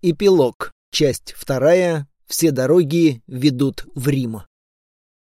Эпилог. Часть вторая. Все дороги ведут в Рим.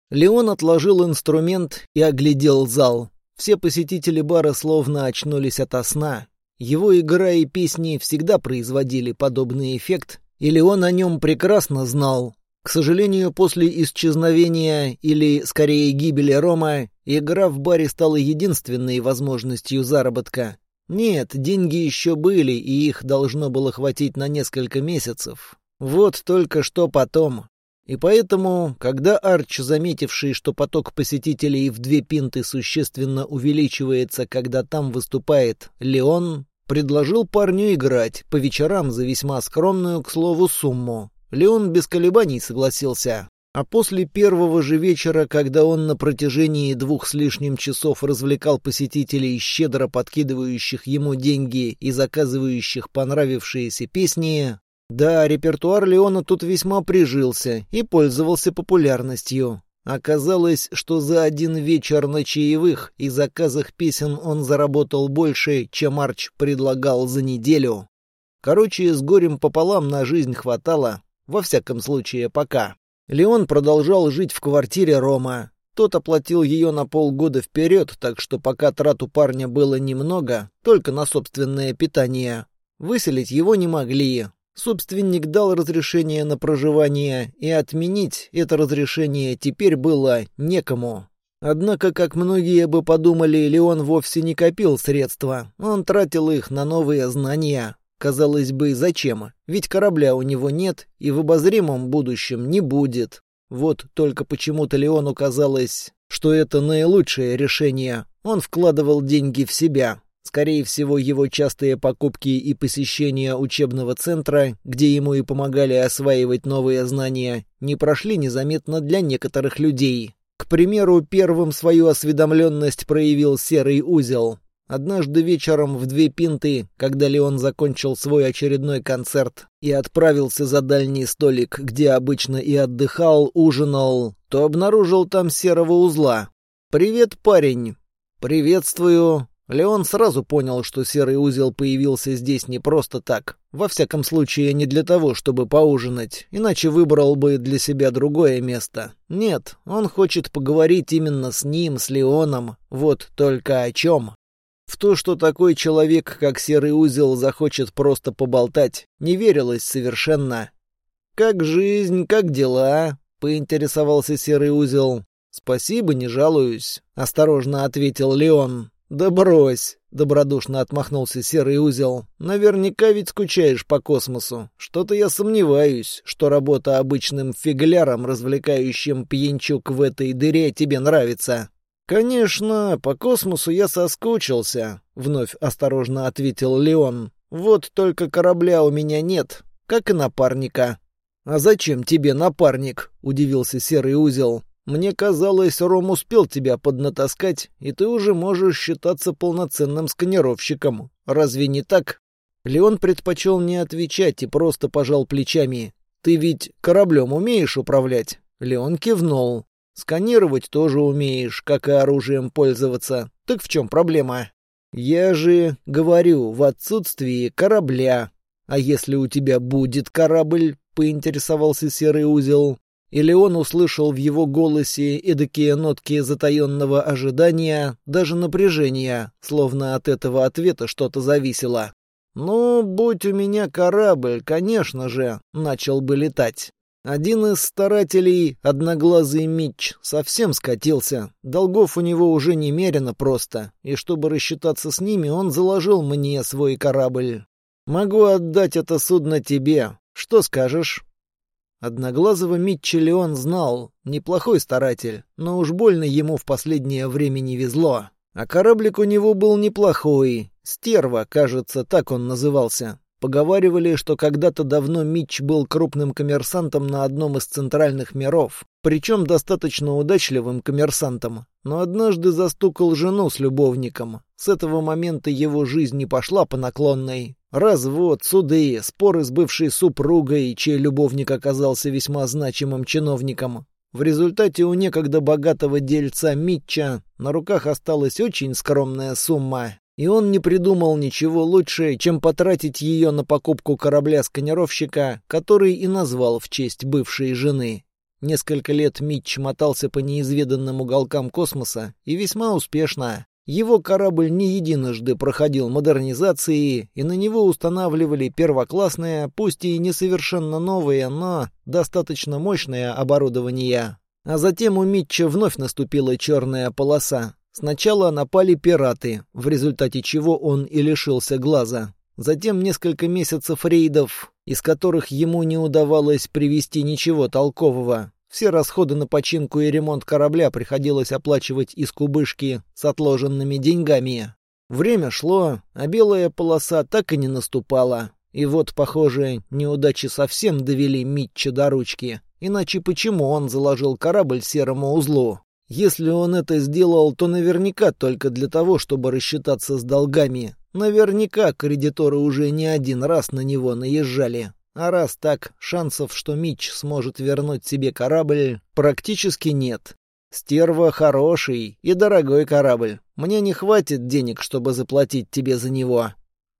Леон отложил инструмент и оглядел зал. Все посетители бара словно очнулись ото сна. Его игра и песни всегда производили подобный эффект, и Леон о нем прекрасно знал. К сожалению, после исчезновения, или скорее гибели Рома, игра в баре стала единственной возможностью заработка. Нет, деньги еще были, и их должно было хватить на несколько месяцев. Вот только что потом. И поэтому, когда Арч, заметивший, что поток посетителей в две пинты существенно увеличивается, когда там выступает Леон, предложил парню играть по вечерам за весьма скромную, к слову, сумму. Леон без колебаний согласился. А после первого же вечера, когда он на протяжении двух с лишним часов развлекал посетителей, щедро подкидывающих ему деньги и заказывающих понравившиеся песни, да, репертуар Леона тут весьма прижился и пользовался популярностью. Оказалось, что за один вечер на чаевых и заказах песен он заработал больше, чем Арч предлагал за неделю. Короче, с горем пополам на жизнь хватало, во всяком случае пока. Леон продолжал жить в квартире Рома. Тот оплатил ее на полгода вперед, так что пока трат у парня было немного, только на собственное питание. Выселить его не могли. Собственник дал разрешение на проживание, и отменить это разрешение теперь было некому. Однако, как многие бы подумали, Леон вовсе не копил средства. Он тратил их на новые знания. Казалось бы, зачем? Ведь корабля у него нет и в обозримом будущем не будет. Вот только почему-то Леону казалось, что это наилучшее решение. Он вкладывал деньги в себя. Скорее всего, его частые покупки и посещения учебного центра, где ему и помогали осваивать новые знания, не прошли незаметно для некоторых людей. К примеру, первым свою осведомленность проявил серый узел. Однажды вечером в две пинты, когда Леон закончил свой очередной концерт и отправился за дальний столик, где обычно и отдыхал, ужинал, то обнаружил там серого узла. «Привет, парень!» «Приветствую!» Леон сразу понял, что серый узел появился здесь не просто так. Во всяком случае, не для того, чтобы поужинать, иначе выбрал бы для себя другое место. Нет, он хочет поговорить именно с ним, с Леоном. Вот только о чем. В то, что такой человек, как Серый Узел, захочет просто поболтать, не верилось совершенно. «Как жизнь, как дела?» — поинтересовался Серый Узел. «Спасибо, не жалуюсь», — осторожно ответил Леон. «Да брось!» — добродушно отмахнулся Серый Узел. «Наверняка ведь скучаешь по космосу. Что-то я сомневаюсь, что работа обычным фигляром, развлекающим пьянчук в этой дыре, тебе нравится». «Конечно, по космосу я соскучился», — вновь осторожно ответил Леон. «Вот только корабля у меня нет, как и напарника». «А зачем тебе напарник?» — удивился Серый Узел. «Мне казалось, Ром успел тебя поднатаскать, и ты уже можешь считаться полноценным сканировщиком. Разве не так?» Леон предпочел не отвечать и просто пожал плечами. «Ты ведь кораблем умеешь управлять?» Леон кивнул. Сканировать тоже умеешь, как и оружием пользоваться. Так в чем проблема? Я же говорю, в отсутствии корабля. А если у тебя будет корабль, поинтересовался серый узел. Или он услышал в его голосе эдакие нотки затаенного ожидания, даже напряжения, словно от этого ответа что-то зависело. «Ну, будь у меня корабль, конечно же», — начал бы летать. Один из старателей, одноглазый Митч, совсем скатился. Долгов у него уже немерено просто, и чтобы рассчитаться с ними, он заложил мне свой корабль. Могу отдать это судно тебе. Что скажешь? Одноглазого Митча Леон знал, неплохой старатель, но уж больно ему в последнее время не везло. А кораблик у него был неплохой. Стерва, кажется, так он назывался. Поговаривали, что когда-то давно Митч был крупным коммерсантом на одном из центральных миров, причем достаточно удачливым коммерсантом, но однажды застукал жену с любовником. С этого момента его жизнь не пошла по наклонной. Развод, суды, споры с бывшей супругой, чей любовник оказался весьма значимым чиновником. В результате у некогда богатого дельца Митча на руках осталась очень скромная сумма, И он не придумал ничего лучше, чем потратить ее на покупку корабля-сканировщика, который и назвал в честь бывшей жены. Несколько лет Митч мотался по неизведанным уголкам космоса, и весьма успешно. Его корабль не единожды проходил модернизации, и на него устанавливали первоклассное, пусть и несовершенно новое, но достаточно мощное оборудование. А затем у Митча вновь наступила черная полоса. Сначала напали пираты, в результате чего он и лишился глаза. Затем несколько месяцев рейдов, из которых ему не удавалось привести ничего толкового. Все расходы на починку и ремонт корабля приходилось оплачивать из кубышки с отложенными деньгами. Время шло, а белая полоса так и не наступала. И вот, похоже, неудачи совсем довели Митча до ручки. Иначе почему он заложил корабль серому узлу? Если он это сделал, то наверняка только для того, чтобы рассчитаться с долгами. Наверняка кредиторы уже не один раз на него наезжали. А раз так, шансов, что Митч сможет вернуть себе корабль, практически нет. Стерва хороший и дорогой корабль. Мне не хватит денег, чтобы заплатить тебе за него.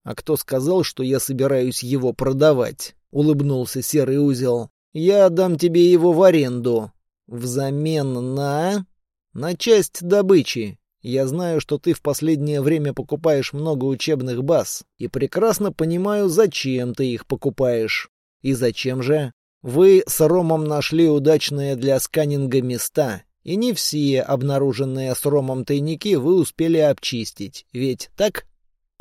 А кто сказал, что я собираюсь его продавать? Улыбнулся серый узел. Я отдам тебе его в аренду. Взамен на... На часть добычи. Я знаю, что ты в последнее время покупаешь много учебных баз, и прекрасно понимаю, зачем ты их покупаешь. И зачем же? Вы с Ромом нашли удачные для сканинга места, и не все обнаруженные с Ромом тайники вы успели обчистить, ведь так?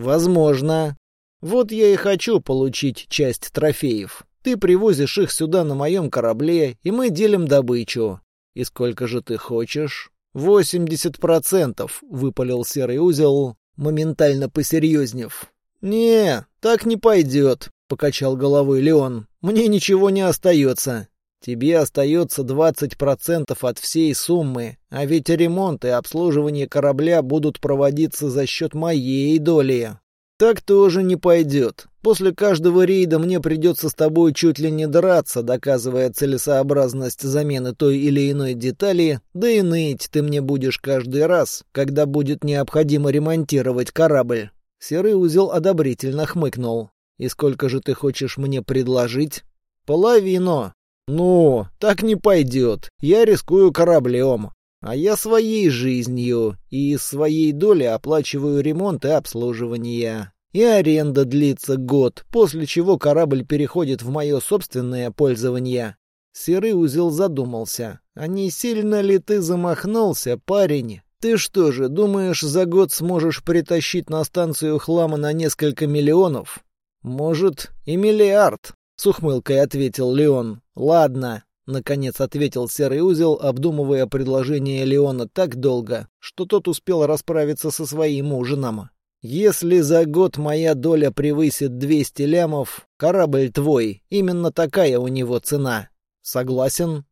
Возможно. Вот я и хочу получить часть трофеев. Ты привозишь их сюда на моем корабле, и мы делим добычу. И сколько же ты хочешь? «Восемьдесят процентов», — выпалил серый узел, моментально посерьезнев. «Не, так не пойдет», — покачал головой Леон. «Мне ничего не остается. Тебе остается двадцать процентов от всей суммы, а ведь ремонт и обслуживание корабля будут проводиться за счет моей доли. Так тоже не пойдет. После каждого рейда мне придется с тобой чуть ли не драться, доказывая целесообразность замены той или иной детали, да и ныть ты мне будешь каждый раз, когда будет необходимо ремонтировать корабль». Серый узел одобрительно хмыкнул. «И сколько же ты хочешь мне предложить?» «Половину». «Ну, так не пойдет. Я рискую кораблем. А я своей жизнью и из своей доли оплачиваю ремонт и обслуживание и аренда длится год, после чего корабль переходит в мое собственное пользование. Серый узел задумался. А не сильно ли ты замахнулся, парень? Ты что же, думаешь, за год сможешь притащить на станцию хлама на несколько миллионов? Может, и миллиард? С ухмылкой ответил Леон. Ладно, Наконец ответил Серый Узел, обдумывая предложение Леона так долго, что тот успел расправиться со своим ужином. Если за год моя доля превысит 200 лямов, корабль твой. Именно такая у него цена. Согласен?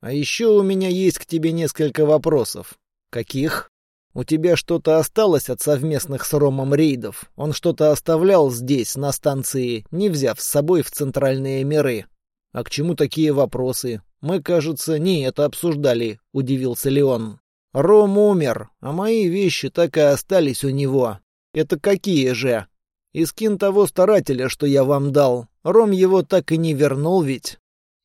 А еще у меня есть к тебе несколько вопросов. Каких? У тебя что-то осталось от совместных с Ромом рейдов? Он что-то оставлял здесь, на станции, не взяв с собой в центральные миры? А к чему такие вопросы? Мы, кажется, не это обсуждали, удивился Леон. Ром умер, а мои вещи так и остались у него. Это какие же? И скин того старателя, что я вам дал. Ром его так и не вернул ведь.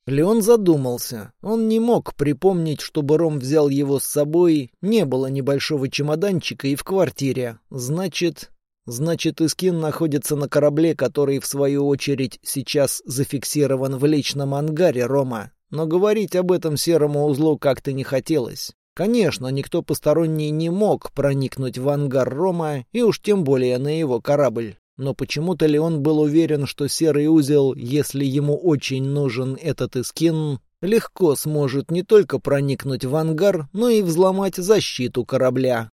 Леон задумался. Он не мог припомнить, чтобы Ром взял его с собой. Не было небольшого чемоданчика и в квартире. Значит... Значит, Искин находится на корабле, который, в свою очередь, сейчас зафиксирован в личном ангаре Рома. Но говорить об этом серому узлу как-то не хотелось. Конечно, никто посторонний не мог проникнуть в ангар Рома, и уж тем более на его корабль. Но почему-то ли он был уверен, что Серый Узел, если ему очень нужен этот Искин, легко сможет не только проникнуть в ангар, но и взломать защиту корабля.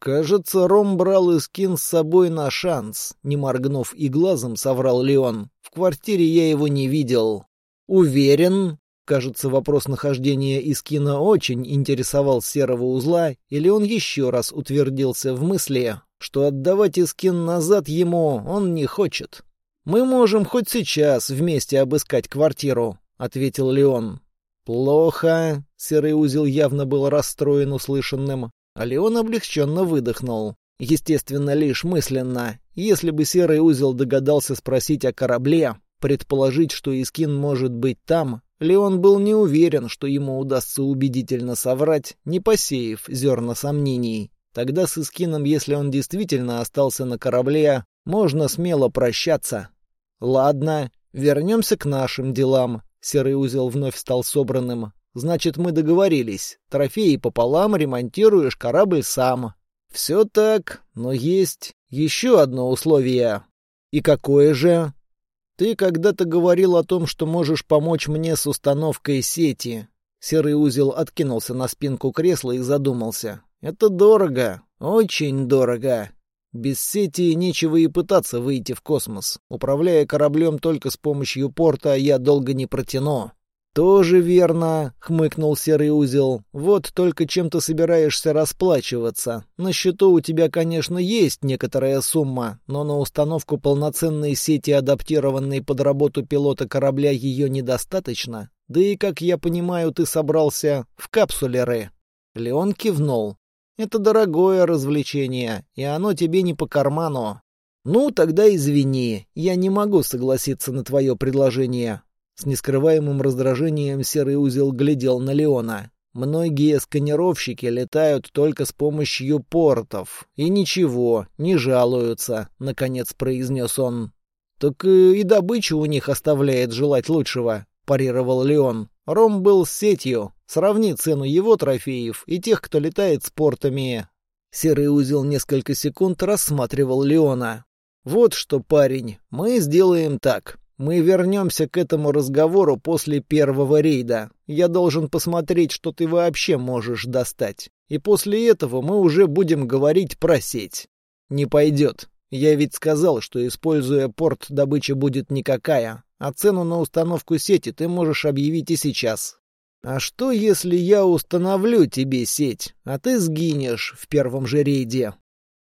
«Кажется, Ром брал Искин с собой на шанс», — не моргнув и глазом соврал Леон. «В квартире я его не видел». «Уверен?» Кажется, вопрос нахождения Искина очень интересовал серого узла, или он еще раз утвердился в мысли, что отдавать Искин назад ему он не хочет. «Мы можем хоть сейчас вместе обыскать квартиру», — ответил Леон. «Плохо», — серый узел явно был расстроен услышанным, а Леон облегченно выдохнул. Естественно, лишь мысленно. Если бы Серый Узел догадался спросить о корабле, предположить, что Искин может быть там, Леон был не уверен, что ему удастся убедительно соврать, не посеяв зерна сомнений. Тогда с Искином, если он действительно остался на корабле, можно смело прощаться. Ладно, вернемся к нашим делам. Серый узел вновь стал собранным. Значит, мы договорились. Трофеи пополам, ремонтируешь корабль сам. Все так, но есть еще одно условие. И какое же? Ты когда-то говорил о том, что можешь помочь мне с установкой сети. Серый узел откинулся на спинку кресла и задумался. Это дорого, очень дорого. Без сети нечего и пытаться выйти в космос. Управляя кораблем только с помощью порта, я долго не протяну. «Тоже верно», — хмыкнул Серый Узел. «Вот только чем ты собираешься расплачиваться. На счету у тебя, конечно, есть некоторая сумма, но на установку полноценной сети, адаптированной под работу пилота корабля, ее недостаточно. Да и, как я понимаю, ты собрался в капсулеры». Леон кивнул. «Это дорогое развлечение, и оно тебе не по карману. «Ну, тогда извини, я не могу согласиться на твое предложение. С нескрываемым раздражением серый узел глядел на Леона. Многие сканировщики летают только с помощью портов. И ничего, не жалуются, — наконец произнес он. «Так и добыча у них оставляет желать лучшего», — парировал Леон. «Ром был с сетью. Сравни цену его трофеев и тех, кто летает с портами». Серый узел несколько секунд рассматривал Леона. «Вот что, парень, мы сделаем так. Мы вернемся к этому разговору после первого рейда. Я должен посмотреть, что ты вообще можешь достать. И после этого мы уже будем говорить про сеть. Не пойдет. Я ведь сказал, что, используя порт, добыча будет никакая. А цену на установку сети ты можешь объявить и сейчас. А что, если я установлю тебе сеть, а ты сгинешь в первом же рейде?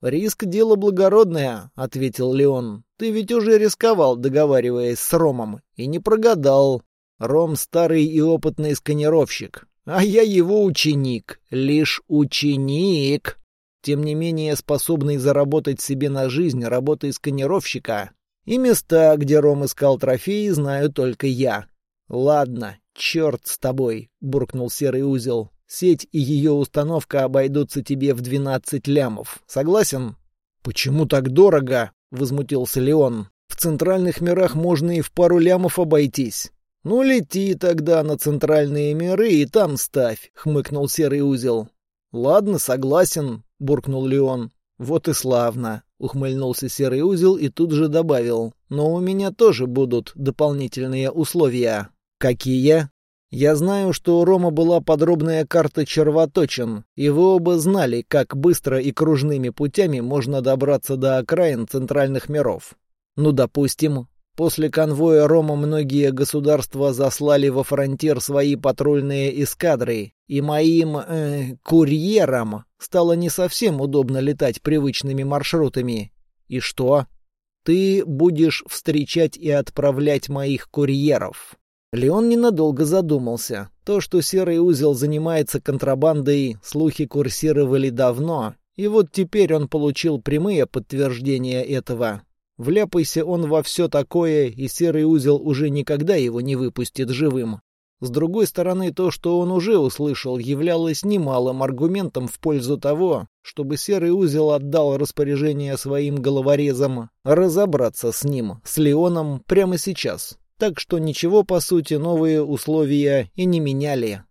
«Риск — дело благородное», — ответил Леон. «Ты ведь уже рисковал, договариваясь с Ромом, и не прогадал. Ром — старый и опытный сканировщик, а я его ученик, лишь ученик. Тем не менее, способный заработать себе на жизнь работой сканировщика. И места, где Ром искал трофеи, знаю только я. Ладно, черт с тобой», — буркнул Серый Узел. Сеть и ее установка обойдутся тебе в двенадцать лямов. Согласен? Почему так дорого? возмутился Леон. В центральных мирах можно и в пару лямов обойтись. Ну лети тогда на центральные миры и там ставь, хмыкнул серый узел. Ладно, согласен, буркнул Леон. Вот и славно, ухмыльнулся серый узел и тут же добавил: "Но у меня тоже будут дополнительные условия". Какие? Я знаю, что у Рома была подробная карта червоточин, и вы оба знали, как быстро и кружными путями можно добраться до окраин центральных миров. Ну, допустим, после конвоя Рома многие государства заслали во фронтир свои патрульные эскадры, и моим э, курьерам стало не совсем удобно летать привычными маршрутами. И что? Ты будешь встречать и отправлять моих курьеров. Леон ненадолго задумался. То, что Серый Узел занимается контрабандой, слухи курсировали давно, и вот теперь он получил прямые подтверждения этого. Вляпайся он во все такое, и Серый Узел уже никогда его не выпустит живым. С другой стороны, то, что он уже услышал, являлось немалым аргументом в пользу того, чтобы Серый Узел отдал распоряжение своим головорезам разобраться с ним, с Леоном, прямо сейчас так что ничего, по сути, новые условия и не меняли.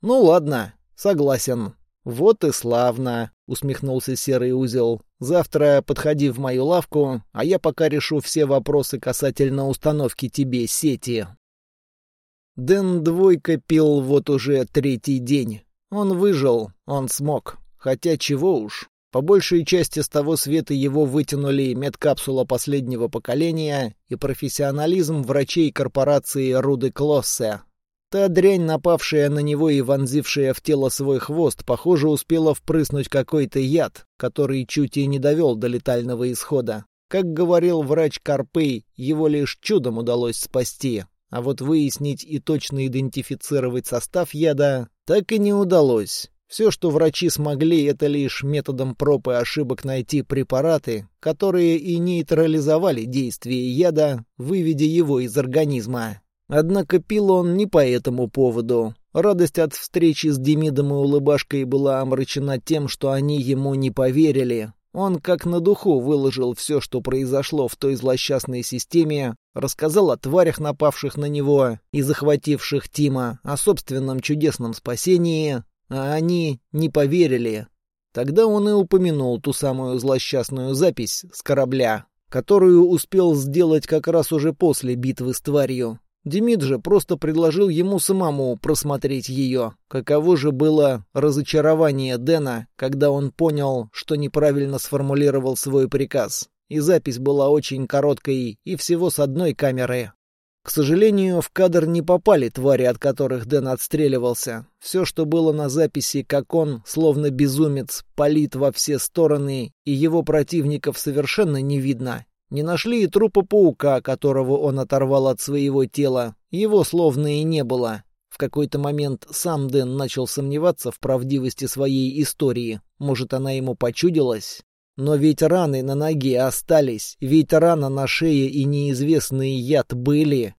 «Ну ладно, согласен». «Вот и славно», — усмехнулся Серый Узел. «Завтра подходи в мою лавку, а я пока решу все вопросы касательно установки тебе сети». Дэн Двойка пил вот уже третий день. Он выжил, он смог. Хотя чего уж, по большей части с того света его вытянули медкапсула последнего поколения и профессионализм врачей корпорации Руды Клоссе. Та дрянь, напавшая на него и вонзившая в тело свой хвост, похоже, успела впрыснуть какой-то яд, который чуть и не довел до летального исхода. Как говорил врач Карпей, его лишь чудом удалось спасти. А вот выяснить и точно идентифицировать состав яда так и не удалось. Все, что врачи смогли, это лишь методом проб и ошибок найти препараты, которые и нейтрализовали действие яда, выведя его из организма. Однако пил он не по этому поводу. Радость от встречи с Демидом и улыбашкой была омрачена тем, что они ему не поверили. Он как на духу выложил все, что произошло в той злосчастной системе, рассказал о тварях, напавших на него и захвативших Тима, о собственном чудесном спасении, а они не поверили. Тогда он и упомянул ту самую злосчастную запись с корабля, которую успел сделать как раз уже после битвы с тварью. Демид же просто предложил ему самому просмотреть ее. Каково же было разочарование Дэна, когда он понял, что неправильно сформулировал свой приказ. И запись была очень короткой и всего с одной камеры. К сожалению, в кадр не попали твари, от которых Дэн отстреливался. Все, что было на записи, как он, словно безумец, палит во все стороны, и его противников совершенно не видно. Не нашли и трупа паука, которого он оторвал от своего тела. Его словно и не было. В какой-то момент сам Дэн начал сомневаться в правдивости своей истории. Может, она ему почудилась? Но ведь раны на ноге остались, ведь рана на шее и неизвестный яд были.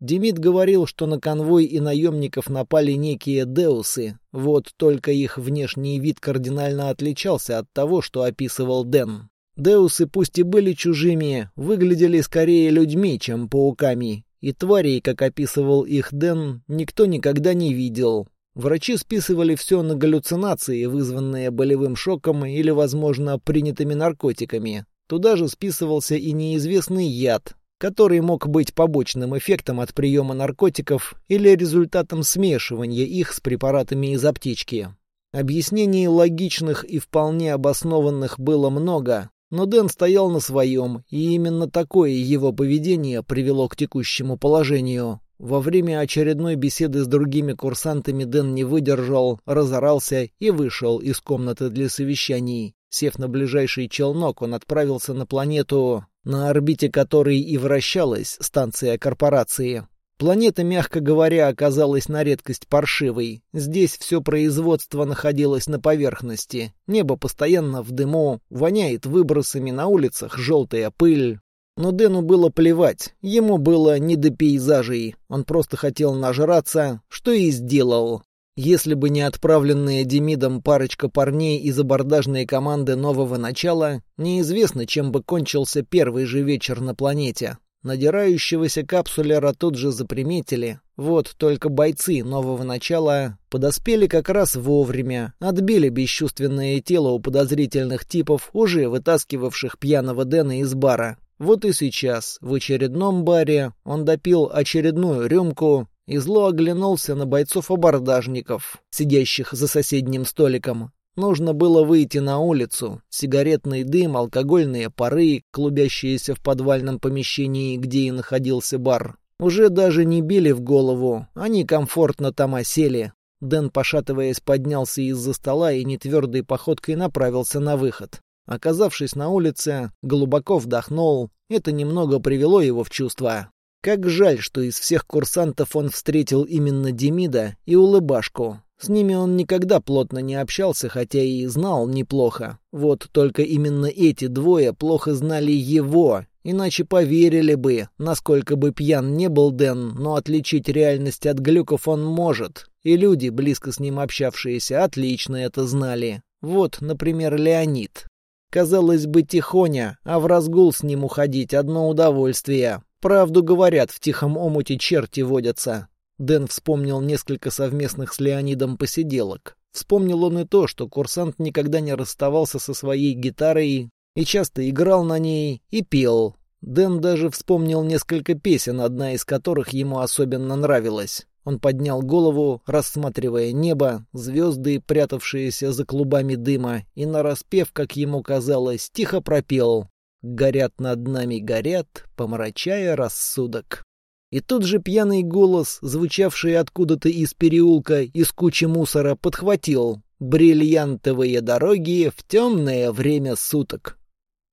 Демид говорил, что на конвой и наемников напали некие деусы, вот только их внешний вид кардинально отличался от того, что описывал Дэн. Деусы, пусть и были чужими, выглядели скорее людьми, чем пауками, и тварей, как описывал их Дэн, никто никогда не видел. Врачи списывали все на галлюцинации, вызванные болевым шоком или, возможно, принятыми наркотиками. Туда же списывался и неизвестный яд, который мог быть побочным эффектом от приема наркотиков или результатом смешивания их с препаратами из аптечки. Объяснений логичных и вполне обоснованных было много, но Дэн стоял на своем, и именно такое его поведение привело к текущему положению. Во время очередной беседы с другими курсантами Дэн не выдержал, разорался и вышел из комнаты для совещаний. Сев на ближайший челнок, он отправился на планету, на орбите которой и вращалась станция корпорации. Планета, мягко говоря, оказалась на редкость паршивой. Здесь все производство находилось на поверхности. Небо постоянно в дыму, воняет выбросами на улицах желтая пыль. Но Дэну было плевать, ему было не до пейзажей, он просто хотел нажраться, что и сделал. Если бы не отправленная Демидом парочка парней из абордажной команды нового начала, неизвестно, чем бы кончился первый же вечер на планете. Надирающегося капсулера тут же заприметили. Вот только бойцы нового начала подоспели как раз вовремя, отбили бесчувственное тело у подозрительных типов, уже вытаскивавших пьяного Дэна из бара. Вот и сейчас, в очередном баре, он допил очередную рюмку и зло оглянулся на бойцов-абордажников, сидящих за соседним столиком. Нужно было выйти на улицу. Сигаретный дым, алкогольные пары, клубящиеся в подвальном помещении, где и находился бар. Уже даже не били в голову, они комфортно там осели. Дэн, пошатываясь, поднялся из-за стола и нетвердой походкой направился на выход. Оказавшись на улице, глубоко вдохнул. Это немного привело его в чувство. Как жаль, что из всех курсантов он встретил именно Демида и Улыбашку. С ними он никогда плотно не общался, хотя и знал неплохо. Вот только именно эти двое плохо знали его, иначе поверили бы, насколько бы пьян не был Дэн, но отличить реальность от глюков он может. И люди, близко с ним общавшиеся, отлично это знали. Вот, например, Леонид. Казалось бы, тихоня, а в разгул с ним уходить одно удовольствие. Правду говорят, в тихом омуте черти водятся. Дэн вспомнил несколько совместных с Леонидом посиделок. Вспомнил он и то, что курсант никогда не расставался со своей гитарой и часто играл на ней и пел. Дэн даже вспомнил несколько песен, одна из которых ему особенно нравилась. Он поднял голову, рассматривая небо, звезды, прятавшиеся за клубами дыма, и нараспев, как ему казалось, тихо пропел «Горят над нами, горят, помрачая рассудок». И тут же пьяный голос, звучавший откуда-то из переулка, из кучи мусора, подхватил «Бриллиантовые дороги в темное время суток».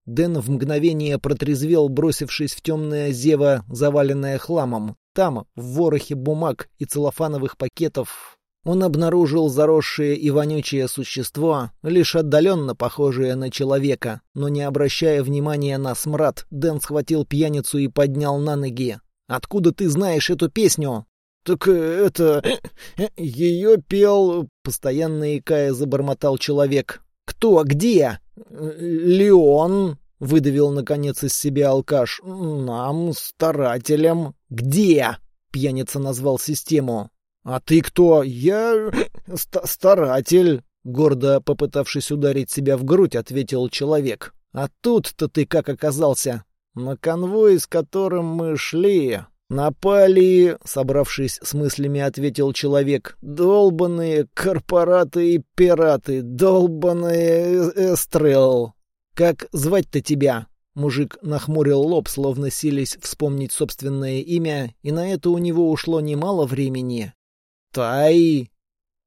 Дэн в мгновение протрезвел, бросившись в темное зево, заваленное хламом. Там, в ворохе бумаг и целлофановых пакетов, Он обнаружил заросшее и вонючее существо, лишь отдаленно похожее на человека, но не обращая внимания на смрад, Дэн схватил пьяницу и поднял на ноги. «Откуда ты знаешь эту песню?» «Так это... ее пел...» — постоянно икая забормотал человек. «Кто? Где?» «Леон», — выдавил наконец из себя алкаш. «Нам, старателям». «Где?» — пьяница назвал систему. «А ты кто?» «Я... Ст старатель», — гордо попытавшись ударить себя в грудь, ответил человек. «А тут-то ты как оказался?» «На конвой, с которым мы шли. Напали...» — собравшись с мыслями, ответил человек. «Долбаные корпораты и пираты, долбаные эстрел». «Как звать-то тебя?» Мужик нахмурил лоб, словно сились вспомнить собственное имя, и на это у него ушло немало времени. Тай.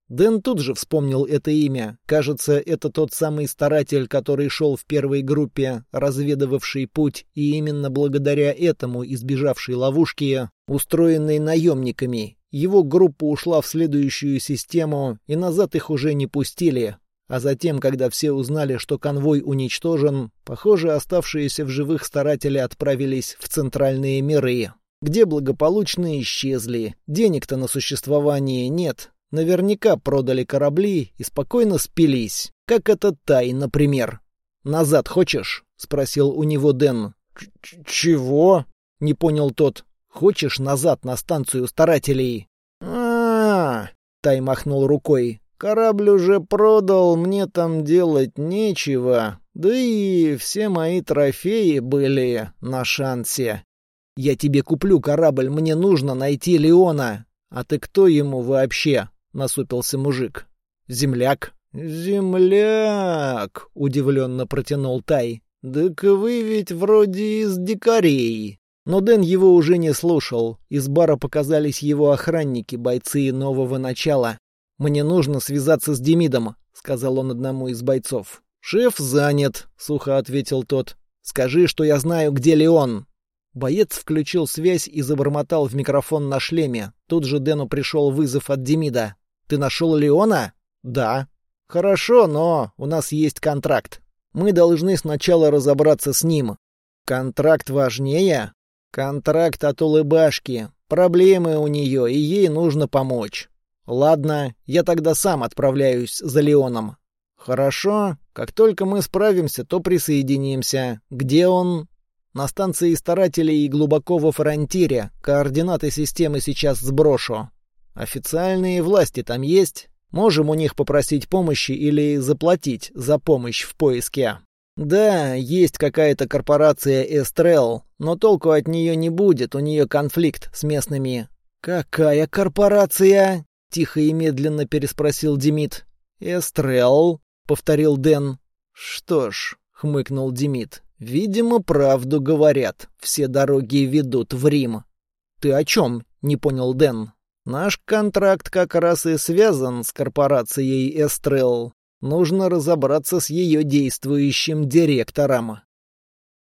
Дэн тут же вспомнил это имя. Кажется, это тот самый старатель, который шел в первой группе, разведывавший путь, и именно благодаря этому избежавший ловушки, устроенной наемниками. Его группа ушла в следующую систему, и назад их уже не пустили. А затем, когда все узнали, что конвой уничтожен, похоже, оставшиеся в живых старатели отправились в центральные миры где благополучно исчезли. Денег-то на существование нет. Наверняка продали корабли и спокойно спились. Как этот Тай, например. «Назад хочешь?» — спросил у него Дэн. «Чего?» — не понял тот. «Хочешь назад на станцию старателей?» а, Тай махнул рукой. «Корабль уже продал, мне там делать нечего. Да и все мои трофеи были на шансе. «Я тебе куплю корабль, мне нужно найти Леона». «А ты кто ему вообще?» — насупился мужик. «Земляк». «Земляк!» — удивленно протянул Тай. «Так вы ведь вроде из дикарей». Но Дэн его уже не слушал. Из бара показались его охранники, бойцы нового начала. «Мне нужно связаться с Демидом», — сказал он одному из бойцов. «Шеф занят», — сухо ответил тот. «Скажи, что я знаю, где Леон». Боец включил связь и забормотал в микрофон на шлеме. Тут же Дэну пришел вызов от Демида. «Ты нашел Леона?» «Да». «Хорошо, но у нас есть контракт. Мы должны сначала разобраться с ним». «Контракт важнее?» «Контракт от улыбашки. Проблемы у нее, и ей нужно помочь». «Ладно, я тогда сам отправляюсь за Леоном». «Хорошо. Как только мы справимся, то присоединимся. Где он?» На станции старателей и глубоко во фронтире. Координаты системы сейчас сброшу. Официальные власти там есть? Можем у них попросить помощи или заплатить за помощь в поиске. Да, есть какая-то корпорация Эстрел, но толку от нее не будет, у нее конфликт с местными. Какая корпорация? Тихо и медленно переспросил Демид. Эстрел, повторил Дэн. Что ж, хмыкнул Демид. Видимо, правду говорят. Все дороги ведут в Рим. Ты о чем? Не понял Дэн. Наш контракт как раз и связан с корпорацией Эстрел. Нужно разобраться с ее действующим директором.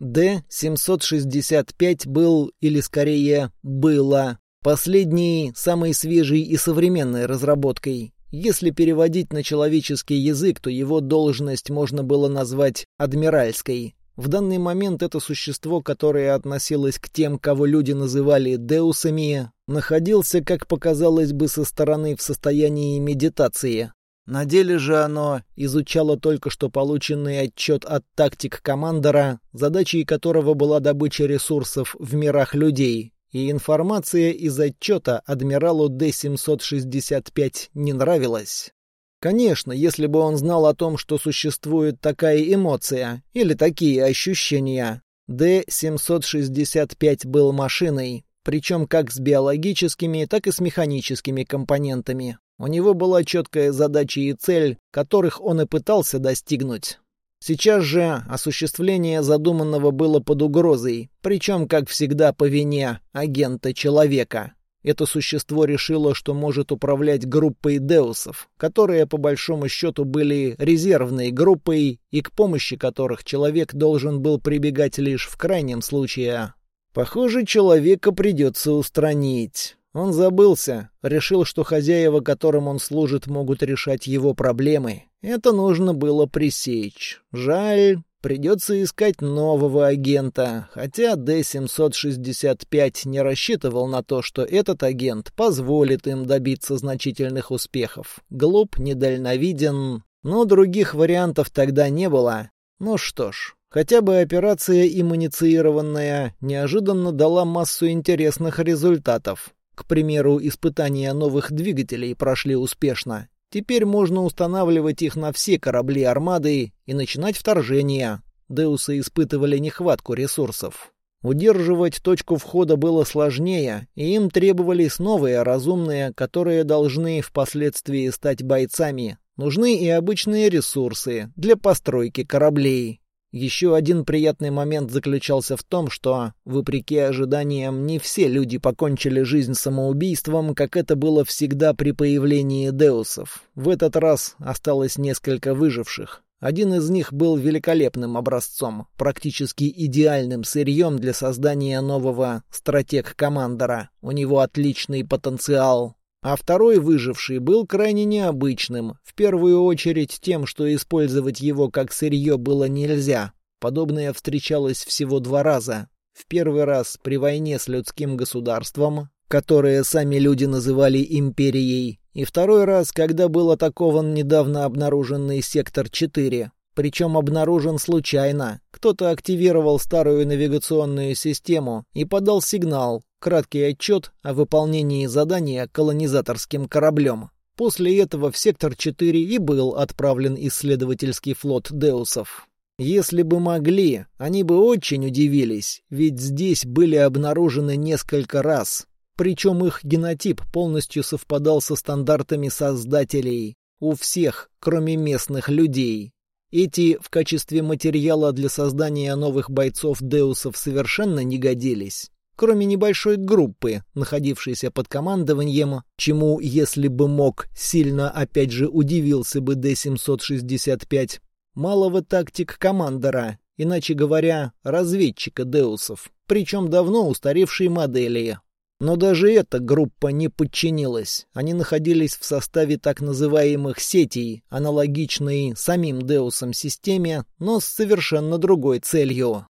Д-765 был, или скорее, было, последней, самой свежей и современной разработкой. Если переводить на человеческий язык, то его должность можно было назвать адмиральской. В данный момент это существо, которое относилось к тем, кого люди называли деусами, находился, как показалось бы со стороны, в состоянии медитации. На деле же оно изучало только что полученный отчет от тактик-командора, задачей которого была добыча ресурсов в мирах людей, и информация из отчета адмиралу Д-765 не нравилась. Конечно, если бы он знал о том, что существует такая эмоция или такие ощущения. Д-765 был машиной, причем как с биологическими, так и с механическими компонентами. У него была четкая задача и цель, которых он и пытался достигнуть. Сейчас же осуществление задуманного было под угрозой, причем, как всегда, по вине агента-человека. Это существо решило, что может управлять группой деусов, которые по большому счету были резервной группой и к помощи которых человек должен был прибегать лишь в крайнем случае. Похоже, человека придется устранить. Он забылся, решил, что хозяева, которым он служит, могут решать его проблемы. Это нужно было пресечь. Жаль, придется искать нового агента, хотя Д-765 не рассчитывал на то, что этот агент позволит им добиться значительных успехов. Глуп, недальновиден, но других вариантов тогда не было. Ну что ж, Хотя бы операция им инициированная неожиданно дала массу интересных результатов. К примеру, испытания новых двигателей прошли успешно. Теперь можно устанавливать их на все корабли армады и начинать вторжение. Деусы испытывали нехватку ресурсов. Удерживать точку входа было сложнее, и им требовались новые разумные, которые должны впоследствии стать бойцами. Нужны и обычные ресурсы для постройки кораблей. Еще один приятный момент заключался в том, что, вопреки ожиданиям, не все люди покончили жизнь самоубийством, как это было всегда при появлении деусов. В этот раз осталось несколько выживших. Один из них был великолепным образцом, практически идеальным сырьем для создания нового стратег-командора. У него отличный потенциал, а второй выживший был крайне необычным, в первую очередь тем, что использовать его как сырье было нельзя. Подобное встречалось всего два раза. В первый раз при войне с людским государством, которое сами люди называли империей, и второй раз, когда был атакован недавно обнаруженный сектор 4, причем обнаружен случайно. Кто-то активировал старую навигационную систему и подал сигнал, краткий отчет о выполнении задания колонизаторским кораблем. После этого в сектор 4 и был отправлен исследовательский флот Деусов. Если бы могли, они бы очень удивились, ведь здесь были обнаружены несколько раз. Причем их генотип полностью совпадал со стандартами создателей. У всех, кроме местных людей. Эти в качестве материала для создания новых бойцов Деусов совершенно не годились. Кроме небольшой группы, находившейся под командованием, чему, если бы мог, сильно опять же удивился бы Д-765, малого тактик-командора, иначе говоря, разведчика Деусов, причем давно устаревшей модели, но даже эта группа не подчинилась. Они находились в составе так называемых сетей, аналогичной самим Деусам системе, но с совершенно другой целью.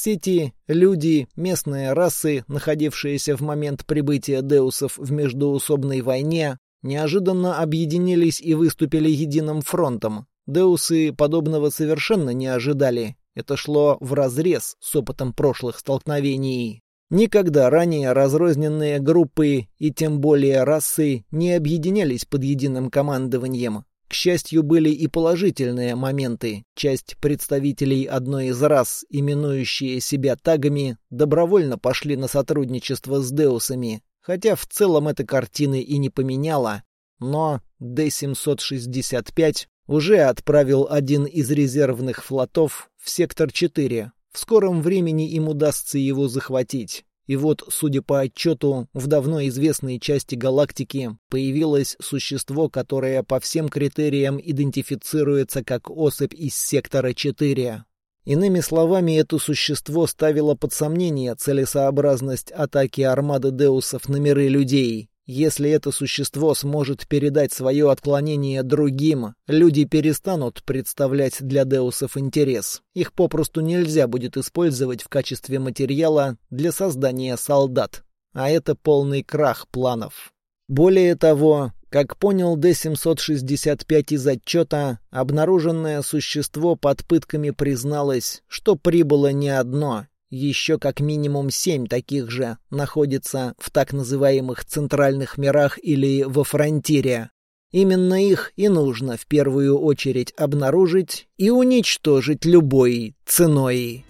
Сети, люди, местные расы, находившиеся в момент прибытия Деусов в междуусобной войне, неожиданно объединились и выступили единым фронтом. Деусы подобного совершенно не ожидали. Это шло вразрез с опытом прошлых столкновений. Никогда ранее разрозненные группы и тем более расы не объединялись под единым командованием. К счастью, были и положительные моменты. Часть представителей одной из рас, именующие себя тагами, добровольно пошли на сотрудничество с деусами, хотя в целом эта картины и не поменяла. Но Д-765 уже отправил один из резервных флотов в сектор 4, в скором времени им удастся его захватить. И вот, судя по отчету, в давно известной части галактики появилось существо, которое по всем критериям идентифицируется как особь из сектора 4. Иными словами, это существо ставило под сомнение целесообразность атаки армады Деусов на миры людей. Если это существо сможет передать свое отклонение другим, люди перестанут представлять для деусов интерес. Их попросту нельзя будет использовать в качестве материала для создания солдат. А это полный крах планов. Более того, как понял Д-765 из отчета, обнаруженное существо под пытками призналось, что прибыло не одно, еще как минимум семь таких же находится в так называемых центральных мирах или во фронтире. Именно их и нужно в первую очередь обнаружить и уничтожить любой ценой.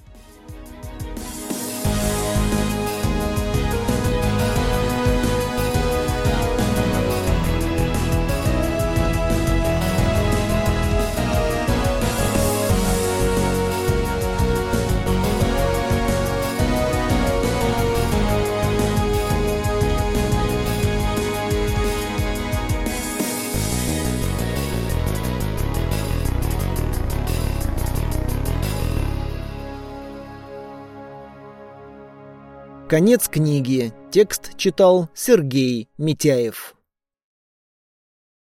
Конец книги. Текст читал Сергей Митяев.